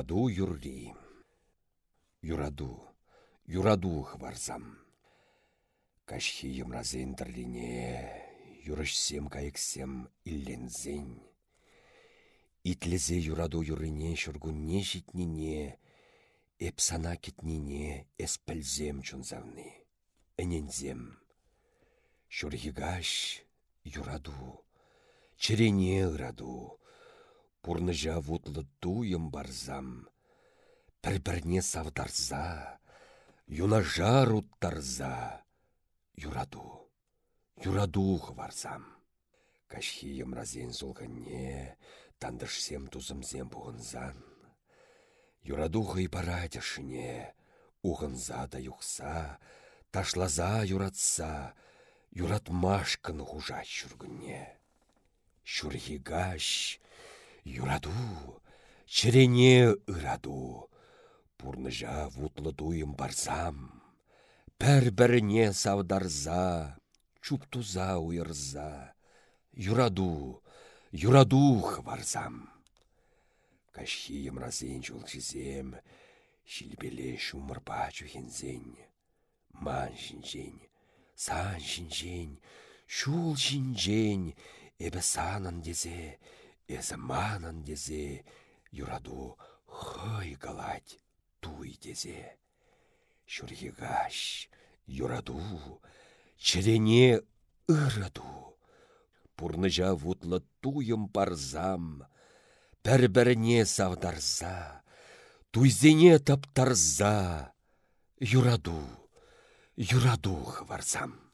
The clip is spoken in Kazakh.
юраду юрри. Юраду, юраду хварзам. Кашхи емразен тірліне, юрышсем кайықсем иллензен. Итлезе юраду юрыне шүргунне житнине, эпсана кетнине эспілзем чунзавны. Энензем. Шүрхигаш юраду, черене ыраду, пурныжа вутлы туйым барзам, пір-бірне савдарза, юнажа руттарза, юраду, юраду хварзам. Кашхи емразен солғанне, тандышсем тузымзем бұғынзан. Юраду хыйпарадешіне, уғынза да юқса, ташлаза юратса, юратмашкын хужа жүргіне. Шүрхигаш, юраду, черене ыраду, пурныжа вутлы дуйым барзам, пәр-біріне савдарза, чуптуза уйырза, юраду, юраду хварзам. Кашхи емразен жолшызем, шилбеле шумырпа чухензен, ман жинжен, сан жинжен, шул жинжен, эбі санын дезе, эзі манын дезе, юраду хой галать туй дезе. Шүрхигаш, юраду, черене ыраду. Пурныжа вутлы туйым парзам, пәр-біріне савдарза, туйзене таптарза, юраду, юраду хварзам.